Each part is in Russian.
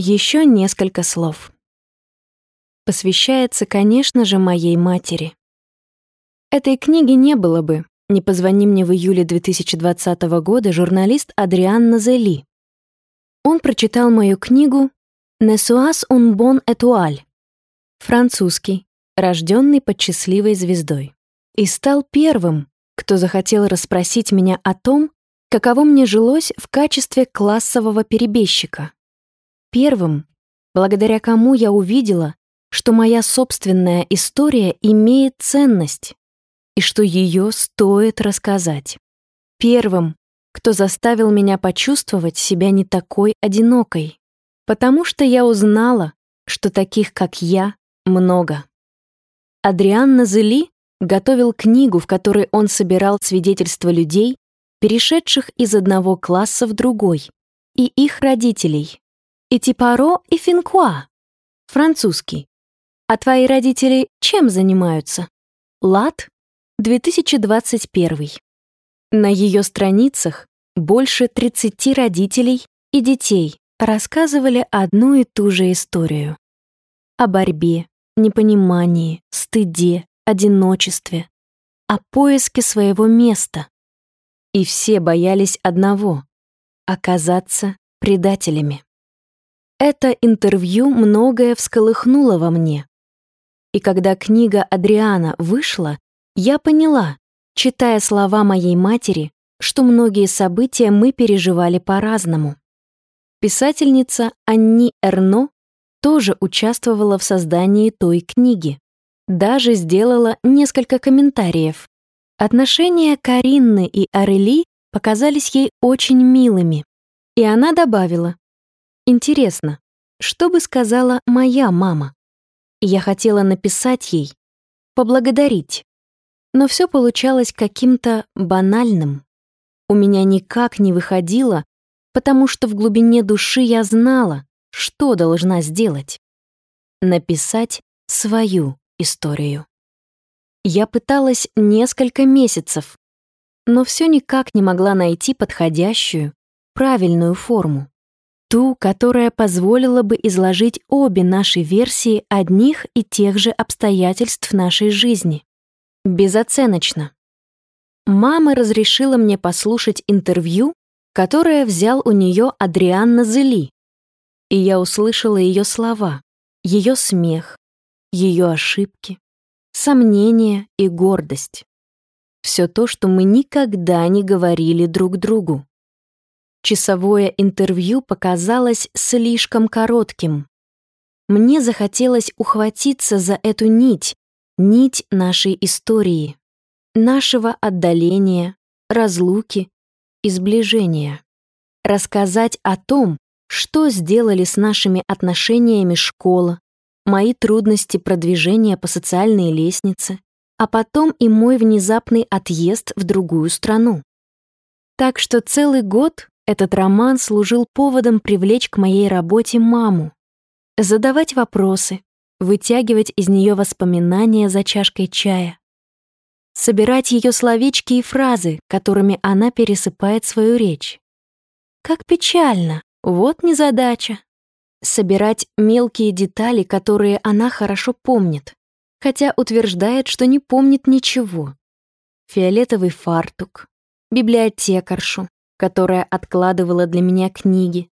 Еще несколько слов. Посвящается, конечно же, моей матери. Этой книги не было бы, не позвони мне в июле 2020 года журналист Адриан Назели. Он прочитал мою книгу «Ne sois un bon étoile» французский, рожденный под счастливой звездой, и стал первым, кто захотел расспросить меня о том, каково мне жилось в качестве классового перебежчика. Первым, благодаря кому я увидела, что моя собственная история имеет ценность и что ее стоит рассказать. Первым, кто заставил меня почувствовать себя не такой одинокой, потому что я узнала, что таких, как я, много. Адриан Назели готовил книгу, в которой он собирал свидетельства людей, перешедших из одного класса в другой, и их родителей. И Типаро и Финкуа. Французский. А твои родители чем занимаются? Лад? 2021. На ее страницах больше 30 родителей и детей рассказывали одну и ту же историю. О борьбе, непонимании, стыде, одиночестве, о поиске своего места. И все боялись одного — оказаться предателями. Это интервью многое всколыхнуло во мне. И когда книга Адриана вышла, я поняла, читая слова моей матери, что многие события мы переживали по-разному. Писательница Анни Эрно тоже участвовала в создании той книги. Даже сделала несколько комментариев. Отношения Каринны и Арели показались ей очень милыми. И она добавила, «Интересно, что бы сказала моя мама?» Я хотела написать ей, поблагодарить. Но все получалось каким-то банальным. У меня никак не выходило, потому что в глубине души я знала, что должна сделать. Написать свою историю. Я пыталась несколько месяцев, но все никак не могла найти подходящую, правильную форму. Ту, которая позволила бы изложить обе наши версии одних и тех же обстоятельств нашей жизни. Безоценочно. Мама разрешила мне послушать интервью, которое взял у нее Адриан Назели, и я услышала ее слова, ее смех, ее ошибки, сомнения и гордость. Все то, что мы никогда не говорили друг другу. Часовое интервью показалось слишком коротким. Мне захотелось ухватиться за эту нить, нить нашей истории, нашего отдаления, разлуки и сближения. Рассказать о том, что сделали с нашими отношениями школа, мои трудности продвижения по социальной лестнице, а потом и мой внезапный отъезд в другую страну. Так что целый год этот роман служил поводом привлечь к моей работе маму, задавать вопросы, вытягивать из нее воспоминания за чашкой чая, собирать ее словечки и фразы, которыми она пересыпает свою речь. Как печально, вот незадача собирать мелкие детали, которые она хорошо помнит, хотя утверждает, что не помнит ничего. Фиолетовый фартук, библиотекаршу, которая откладывала для меня книги,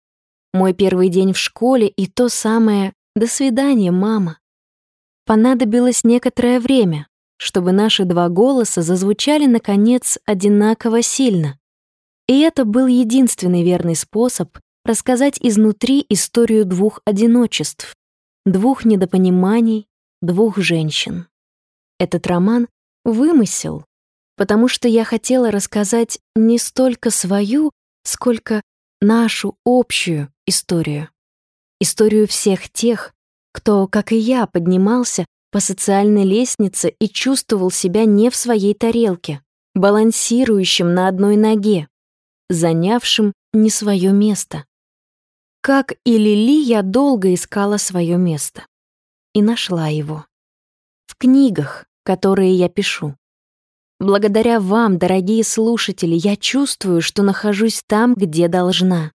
мой первый день в школе и то самое «до свидания, мама». Понадобилось некоторое время, чтобы наши два голоса зазвучали, наконец, одинаково сильно. И это был единственный верный способ рассказать изнутри историю двух одиночеств, двух недопониманий, двух женщин. Этот роман — вымысел, потому что я хотела рассказать не столько свою, сколько нашу общую историю. Историю всех тех, кто, как и я, поднимался по социальной лестнице и чувствовал себя не в своей тарелке, балансирующим на одной ноге, занявшим не свое место. Как и Лили, я долго искала свое место. И нашла его. В книгах, которые я пишу. Благодаря вам, дорогие слушатели, я чувствую, что нахожусь там, где должна.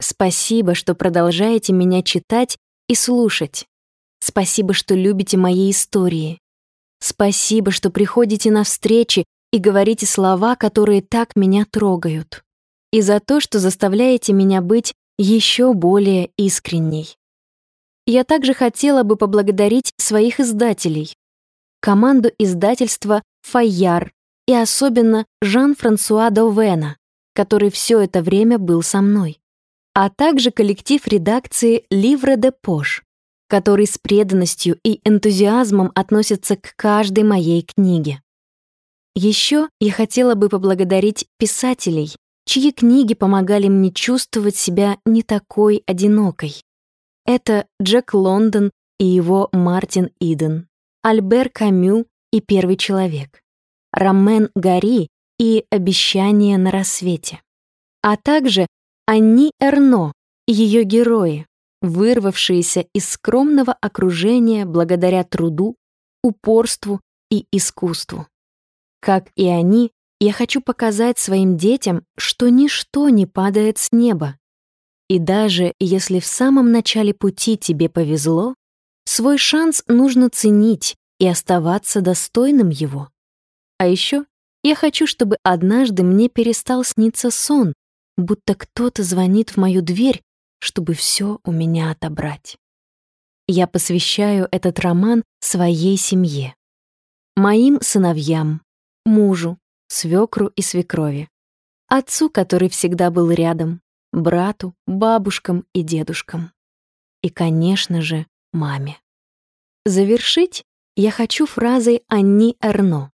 Спасибо, что продолжаете меня читать и слушать. Спасибо, что любите мои истории. Спасибо, что приходите на встречи и говорите слова, которые так меня трогают. И за то, что заставляете меня быть еще более искренней. Я также хотела бы поблагодарить своих издателей, команду издательства «Файяр» и особенно Жан-Франсуа Довена, который все это время был со мной, а также коллектив редакции «Livre de Poche», который с преданностью и энтузиазмом относится к каждой моей книге. Еще я хотела бы поблагодарить писателей, чьи книги помогали мне чувствовать себя не такой одинокой. Это Джек Лондон и его Мартин Иден, Альбер Камю и Первый человек, Ромен Гари и Обещание на рассвете, а также Анни Эрно и ее герои, вырвавшиеся из скромного окружения благодаря труду, упорству и искусству. Как и они, я хочу показать своим детям, что ничто не падает с неба. И даже если в самом начале пути тебе повезло, свой шанс нужно ценить и оставаться достойным его. А еще я хочу, чтобы однажды мне перестал сниться сон, будто кто-то звонит в мою дверь чтобы все у меня отобрать. Я посвящаю этот роман своей семье. Моим сыновьям, мужу, свекру и свекрови. Отцу, который всегда был рядом, брату, бабушкам и дедушкам. И, конечно же, маме. Завершить я хочу фразой Анни Эрно.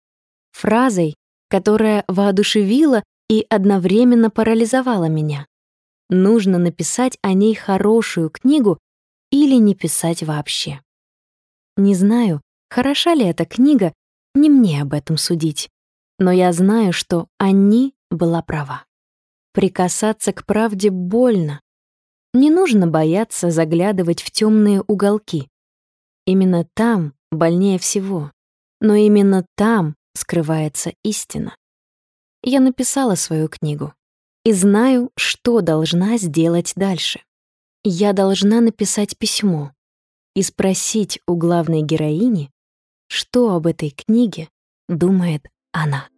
Фразой, которая воодушевила и одновременно парализовала меня нужно написать о ней хорошую книгу или не писать вообще. Не знаю, хороша ли эта книга, не мне об этом судить. Но я знаю, что Анни была права. Прикасаться к правде больно. Не нужно бояться заглядывать в темные уголки. Именно там больнее всего. Но именно там скрывается истина. Я написала свою книгу и знаю, что должна сделать дальше. Я должна написать письмо и спросить у главной героини, что об этой книге думает она.